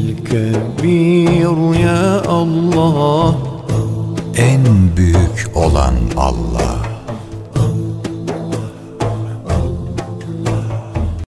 الكبير يا الله En büyük olan Allah.